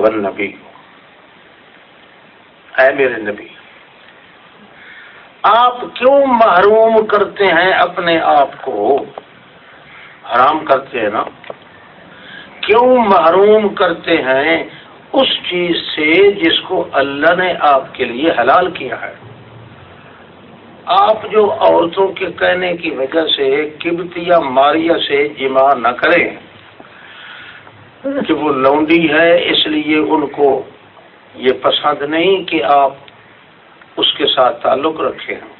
نبی۔ اے میرے نبی، آپ کیوں محروم کرتے ہیں اپنے آپ کو؟ حرام کرتے ہیں نا؟ کیوں محروم کرتے ہیں اس چیز سے جس کو اللہ نے آپ کے لیے حلال کیا ہے؟ آپ جو عورتوں کے کہنے کی وجہ سے کبتیا ماریا سے جمع نہ کریں۔ کہ وہ لونڈی ہے، اس لیے ان کو یہ پسند نہیں کہ آپ اس کے ساتھ تعلق رکھے ہیں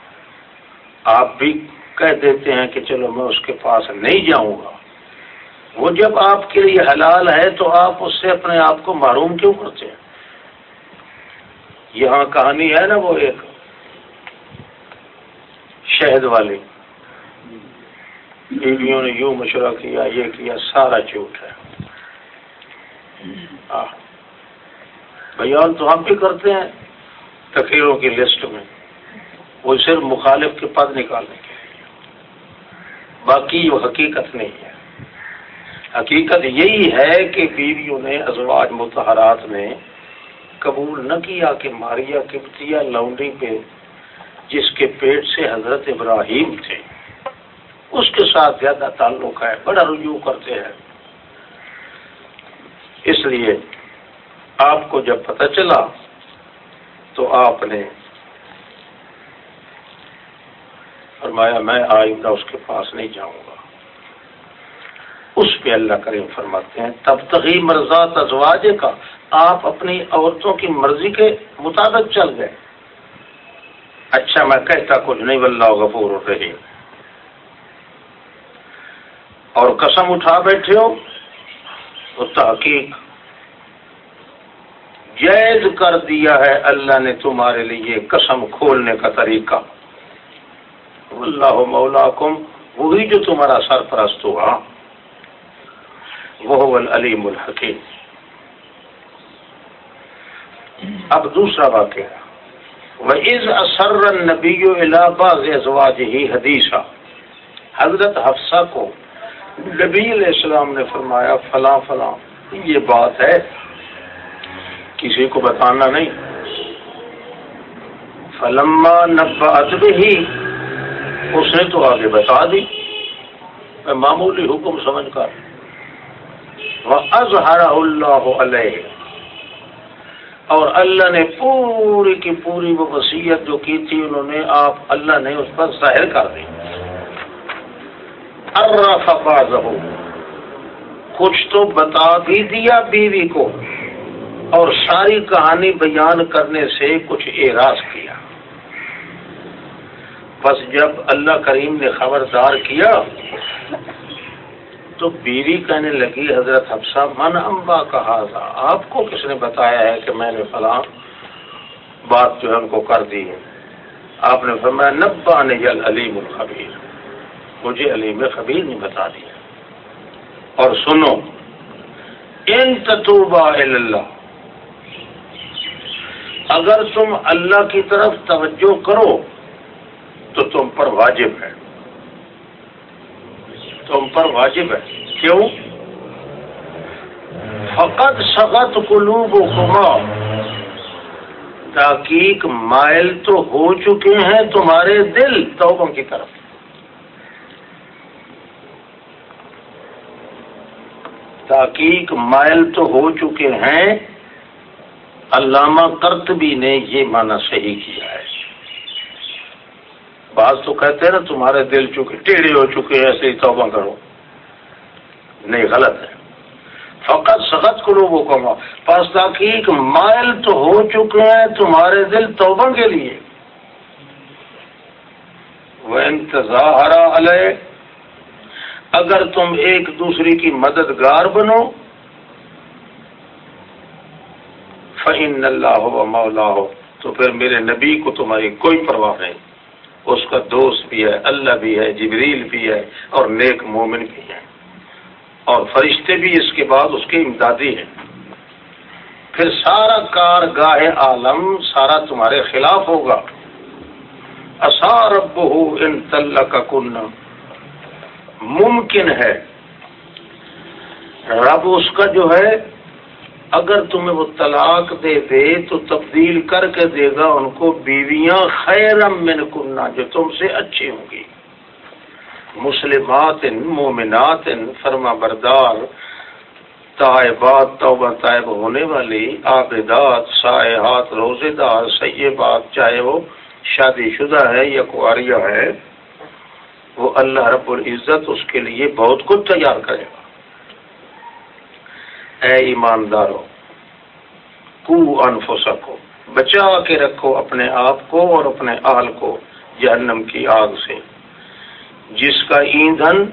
آپ بھی کہہ دیتے ہیں کہ چلو میں اس کے پاس نہیں جاؤں گا۔ وہ جب آپ کے لیے حلال ہے تو آپ اس سے اپنے آپ کو معروم کیوں کرتے ہیں؟ یہاں کہانی ہے نا وہ ایک شہد والی۔ بیویوں نے یوں مشورہ کیا، یہ کیا، سارا جھوٹ ہے۔ بیان تو ہم بھی کرتے ہیں تقریروں کی لسٹ میں۔ وہ صرف مخالف کے پد نکالنے کے باقی وہ حقیقت نہیں ہے۔ حقیقت یہی ہے کہ بیویوں نے ازواج متحرات نے قبول نہ کیا کہ ماریا کپتیا لونڈی پہ جس کے پیٹ سے حضرت ابراہیم تھے، اس کے ساتھ زیادہ تعلق ہے، بڑا رجوع کرتے ہیں۔ اس لیے آپ کو جب پتہ چلا تو آپ نے فرمایا، میں آئندہ اس کے پاس نہیں جاؤں گا۔ اس پہ اللہ کریم فرماتے ہیں تب تغی مرزات ازواج کا آپ اپنی عورتوں کی مرضی کے مطابق چل گئے۔ اچھا میں کہتا کچھ نہیں، واللہ غفور رہی اور قسم اٹھا بیٹھے ہو۔ تحقیق جائز کر دیا ہے اللہ نے تمہارے لیے قسم کھولنے کا طریقہ۔ اللہ مولا کم وہی جو تمہارا سرپرست ہوا۔ وہ العلیم الحکیم۔ اب دوسرا واقعہ۔ وہ از اثر نبی ازواج ہی حدیثہ حضرت حفصہ کو نبی علیہ السلام نے فرمایا، فلاں فلاں، یہ بات ہے، کسی کو بتانا نہیں۔ فلما نبا ادب ہی اس نے تو آگے بتا دی۔ میں معمولی حکم سمجھ کر۔ وہ اظہر اللہ علیہ اور اللہ نے پوری کی پوری وہ وسیعت جو کی تھی، انہوں نے آپ، اللہ نے اس پر ظاہر کر دی۔ ارفاظ کچھ تو بتا بھی دیا بیوی کو اور ساری کہانی بیان کرنے سے کچھ اعراض کیا۔ بس جب اللہ کریم نے خبردار کیا تو بیوی کہنے لگی، حضرت حفصہ، من امبا کہا تھا آپ کو کس نے بتایا ہے کہ میں نے فلاں بات جو ہے ان کو کر دی ہے؟ آپ نے فرمایا، نبا نے جل علیم الخبیر۔ مجھے علیم خبیر نے بتا دیا۔ اور سنو، ان تتوبا اللہ اگر تم اللہ کی طرف توجہ کرو تو تم پر واجب ہے۔ تم پر واجب ہے۔ کیوں؟ فقط سخت قلوب و خما تحقیق مائل تو ہو چکے ہیں تمہارے دل توبوں کی طرف۔ تحقیق مائل تو ہو چکے ہیں۔ علامہ کرتبی نے یہ معنی صحیح کیا ہے۔ بعض تو کہتے ہیں نا، تمہارے دل چکے ٹیڑھے ہو چکے ایسے ہی توبہ کرو۔ نہیں، غلط ہے۔ فقط سخت کرو وہ کما پاس تحقیق مائل تو ہو چکے ہیں تمہارے دل توبہ کے لیے۔ وہ انتظار علیہ اگر تم ایک دوسرے کی مددگار بنو فعین اللہ ہو مولا ہو تو پھر میرے نبی کو تمہاری کوئی پرواہ نہیں۔ اس کا دوست بھی ہے، اللہ بھی ہے، جبریل بھی ہے، اور نیک مومن بھی ہے۔ اور فرشتے بھی اس کے بعد اس کے امدادی ہیں۔ پھر سارا کار گاہ عالم، سارا تمہارے خلاف ہوگا۔ اثار ہو ان طلّہ کا کن ممکن ہے۔ رب اس کا جو ہے، اگر تمہیں وہ طلاق دے دے، تو تبدیل کر کے دے گا ان کو بیویاں خیر من کننا جو تم سے اچھی ہوں گی۔ مسلمات مومنات فرما بردار طائبات، توبہ طائب ہونے والی آبدات سائحات، روزے دار، سیبات، چاہے وہ شادی شدہ ہے یا کواریہ ہے وہ اللہ رب العزت اس کے لیے بہت کچھ تیار کرے گا۔ اے ایمانداروں، کو انفسا کو بچا کے رکھو اپنے آپ کو اور اپنے آل کو جہنم کی آگ سے۔ جس کا ایندھن،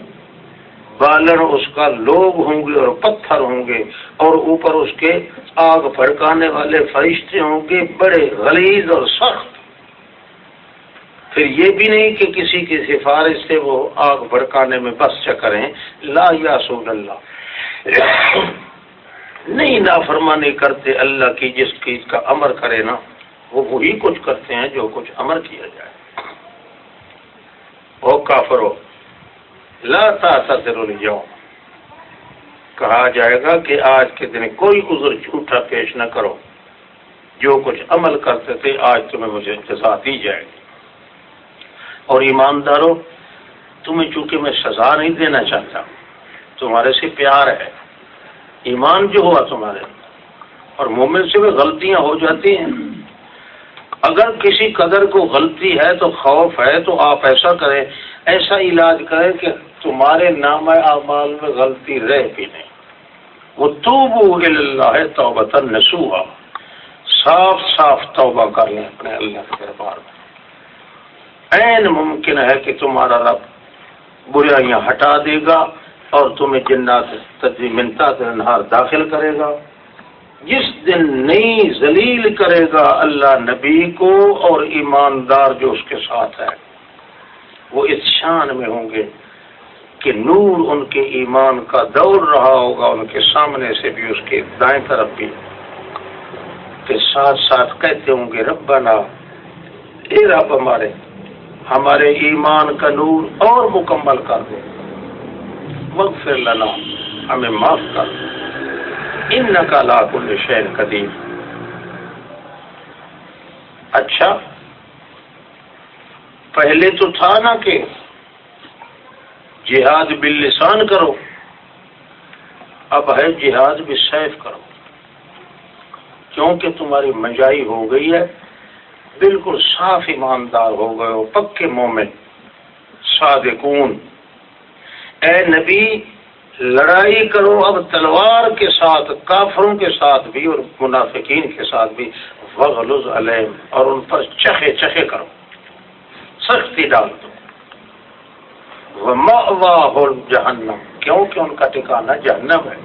بالر، اس کا لوگ ہوں گے اور پتھر ہوں گے اور اوپر اس کے آگ بھڑکانے والے فرشتے ہوں گے، بڑے غلیظ اور سخت۔ پھر یہ بھی نہیں کہ کسی کی سفارش سے وہ آگ بھڑکانے میں بس چکریں لا یا سول اللہ۔ نہیں نافرمانی کرتے اللہ کی جس چیز کا امر کرے نا، وہ وہی کچھ کرتے ہیں جو کچھ امر کیا جائے۔ او کافر ہو لا تاثر جاؤ کہا جائے گا کہ آج کے دن کوئی عذر جھوٹا پیش نہ کرو۔ جو کچھ عمل کرتے تھے، آج تمہیں مجھے جزا دی جائے گی۔ اور ایمانداروں، تمہیں چونکہ میں سزا نہیں دینا چاہتا، تمہارے سے پیار ہے۔ ایمان جو ہوا تمہارے، اور مومن سے بھی غلطیاں ہو جاتی ہیں۔ اگر کسی قدر کو غلطی ہے تو خوف ہے، تو آپ ایسا کریں، ایسا علاج کریں کہ تمہارے نام اعمال میں غلطی رہ بھی نہیں۔ وہ تو اللہ توبہ نسوہا صاف صاف توبہ کر لیں اپنے اللہ کے دربار میں۔ این ممکن ہے کہ تمہارا رب برائیاں ہٹا دے گا اور تمہیں جنات تجزی منتا نہار داخل کرے گا۔ جس دن نئی ذلیل کرے گا اللہ نبی کو اور ایماندار جو اس کے ساتھ ہے، وہ اس شان میں ہوں گے کہ نور ان کے ایمان کا دوڑ رہا ہوگا، ان کے سامنے سے بھی، اس کے دائیں طرف بھی۔ کے ساتھ ساتھ کہتے ہوں گے، ربنا، اے رب ہمارے ہمارے ایمان کا نور اور مکمل کر دے۔ مغفر لنا، ہمیں معاف کر۔ ان کا لاکھ قدیم اچھا پہلے تو تھا نا کہ جہاد باللسان کرو، اب ہے جہاد بھی سیف کرو۔ کیونکہ تمہاری مجائی ہو گئی ہے بالکل صاف ایماندار ہو گئے ہو، پکے مومن، صادقون۔ اے نبی، لڑائی کرو اب تلوار کے ساتھ، کافروں کے ساتھ بھی اور منافقین کے ساتھ بھی۔ وغلظ علیم اور ان پر چخے چخے کرو۔ سختی ڈال دو۔ جہنم۔ کیونکہ ان کا ٹھکانا جہنم ہے۔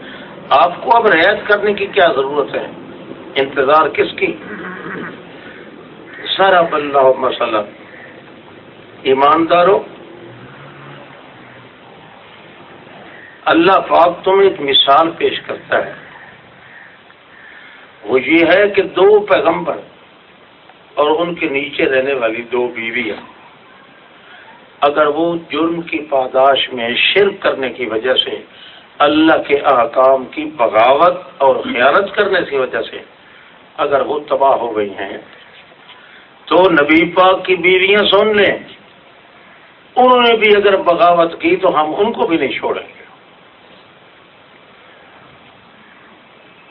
آپ کو اب رعایت کرنے کی کیا ضرورت ہے؟ انتظار کس کی؟ سارا اللہ۔ مسئلہ ایمانداروں، اللہ پاک تمہیں ایک مثال پیش کرتا ہے۔ وہ یہ ہے کہ دو پیغمبر اور ان کے نیچے رہنے والی دو بیویاں، اگر وہ جرم کی پاداش میں شرک کرنے کی وجہ سے، اللہ کے احکام کی بغاوت اور خیانت کرنے کی وجہ سے، اگر وہ تباہ ہو گئی ہیں تو نبی پاک کی بیویاں سن لیں۔ انہوں نے بھی اگر بغاوت کی تو ہم ان کو بھی نہیں چھوڑیں گے۔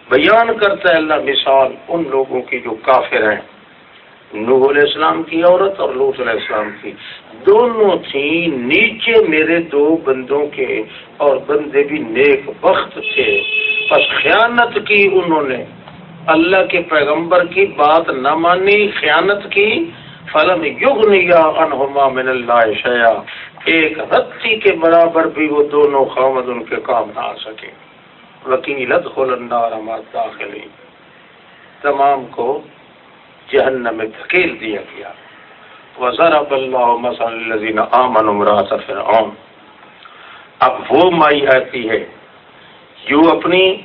بیان کرتا ہے اللہ مثال ان لوگوں کی جو کافر ہیں۔ نوح علیہ السلام کی عورت اور لوت علیہ السلام کی۔ دونوں تھیں نیچے میرے دو بندوں کے اور بندے بھی نیک وقت تھے۔ بس خیانت کی انہوں نے۔ اللہ کے پیغمبر کی بات نہ مانی، خیانت کی، فلم یگ نیا انہما من اللہ شیا ایک رتی کے برابر بھی وہ دونوں خامد ان کے کام نہ آ سکے۔ وکیلت داخلی تمام کو جہنم میں دھکیل دیا گیا۔ وزرب اللہ مسلم امن امراط فرعون۔ اب وہ مائی آتی ہے۔ جو اپنی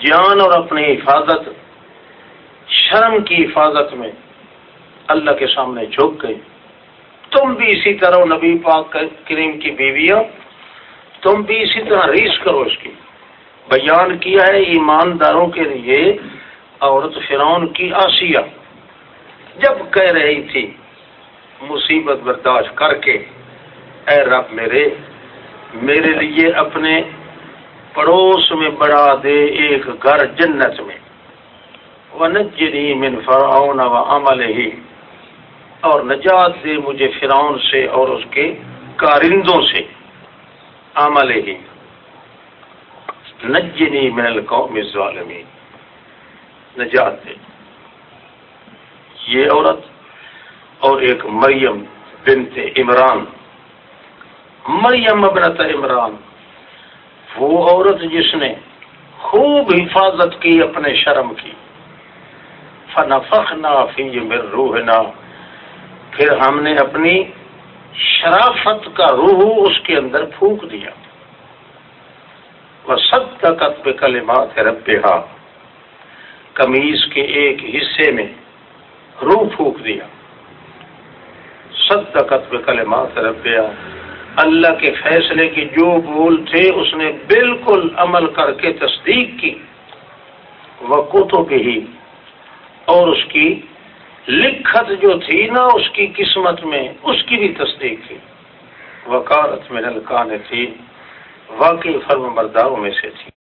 جان اور اپنی حفاظت شرم کی حفاظت میں اللہ کے سامنے جھک گئی۔ تم بھی اسی طرح نبی پاک کریم کی بیویاں، تم بھی اسی طرح ریس کرو اس کی۔ بیان کیا ہے ایمانداروں کے لیے عورت فرعون کی آسیہ۔ جب کہہ رہی تھی، مصیبت برداشت کر کے، اے رب میرے میرے لیے اپنے پڑوس میں بڑھا دے ایک گھر جنت میں۔ ونجنی من فرعون و ہی اور نجات دے مجھے فرعون سے اور اس کے کارندوں سے. عمل ہی نجنی من القوم الظالمین. نجات دے. یہ عورت اور ایک مریم بنت عمران. مریم ابنت عمران. وہ عورت جس نے خوب حفاظت کی، اپنے شرم کی. فنفخنا فی من روحنا۔ پھر ہم نے اپنی شرافت کا روح اس کے اندر پھونک دیا۔ وہ سب کا قطب کلمات رب کمیز کے ایک حصے میں روح پھونک دیا۔ سب کا قطب کلمات رب اللہ کے فیصلے کے جو بول تھے اس نے بالکل عمل کر کے تصدیق کی۔ وہ کتوں کے ہی اور اس کی لکھت جو تھی نا، اس کی قسمت میں، اس کی بھی تصدیق تھی وکالت میں نلکان تھی واقعی فرم برداروں میں سے تھی۔